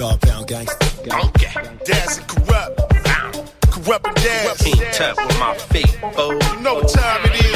Dogg Pound gangster. Okay. Daz and Kurupt. Kurupt and Daz. Team tough with my feet, fool. You know what time it is,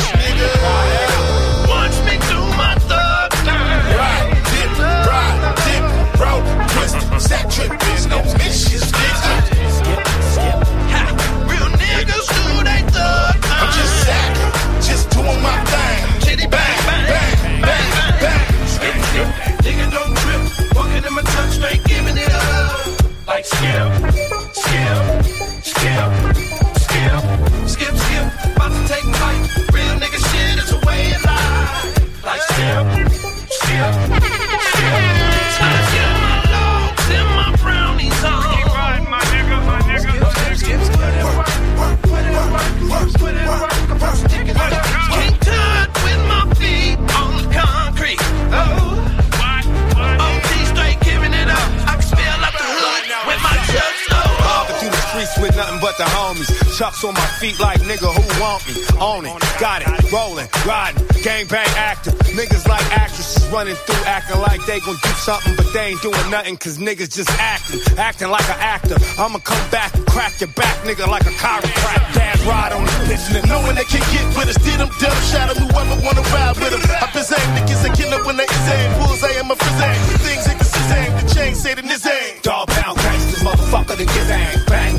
with the homies. Chucks on my feet like nigga who want me. Own it, got it, rolling, riding, gang bang active. Niggas like actresses running through acting like they gon' do something, but they ain't doing nothing cause niggas just acting, acting like an actor. I'ma come back and crack your back, nigga, like a chiropractor. Dad ride on this bitch, nigga. Knowing they can get with us, did them dumb 'em, whoever wanna ride with them. I saying niggas a killer when they is aim. Bulls, I am a fizz Things ain't the aim. The chain say the niz aim. Dogg Pound gangsters, motherfucker, the giz bang, bang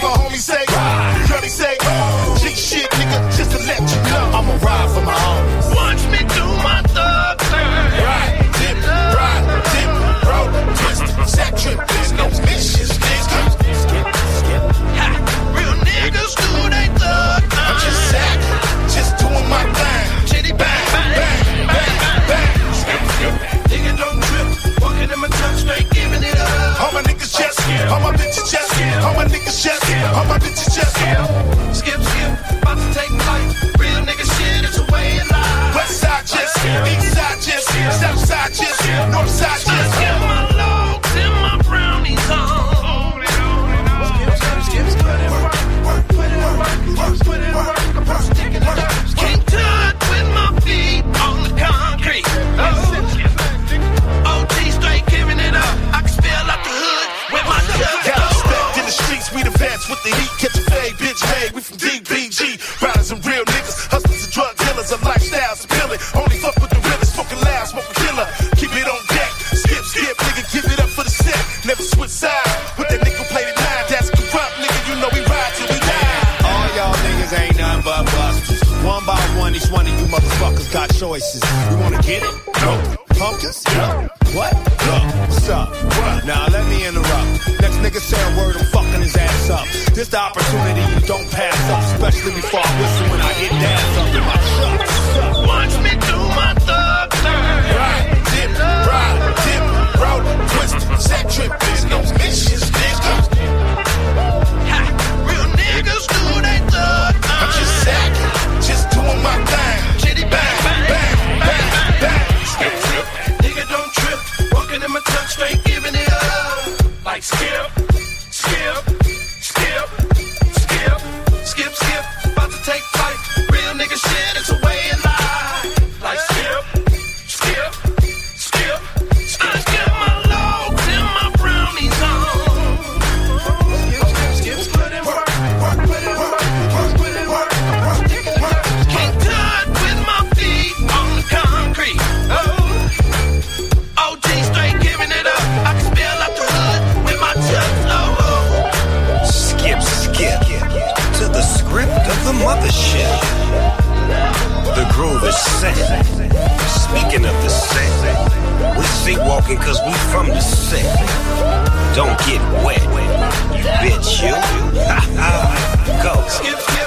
All my homies say, the vets with the heat, catch a fade, bitch made. We from DPG, riders and real niggas, hustlers and drug dealers, a lifestyle's spilling. Only fuck with the realest, smoking loud, smoking killer. Keep it on deck, skip, skip, nigga, give it up for the set. Never switch sides, with that nigga nickel plated nine, that's Kurupt, nigga. You know we ride till we die. All y'all niggas ain't nothing but busters. One by one, each one of you motherfuckers got choices. You wanna get it? No. Pumpkins? No. What? No. What's up? What? Now This the opportunity you don't pass up, especially before I whistle when I get dance up in my truck. Watch me do my thug thing. Ride, dip, ride, dip, roll, twist, sack trip, there's no missions, nigga. Ha, real niggas do they thug I'm thing. just sacking, just doing my thing. Chitty bang, bang, Bang, bang, bang. Nigga don't trip. Walking in my touch straight, giving it up. Like skip, skip, the mothership. The groove is set. Speaking of the set, we see walking cause we from the set. Don't get wet, you bitch, you. Go. Skip,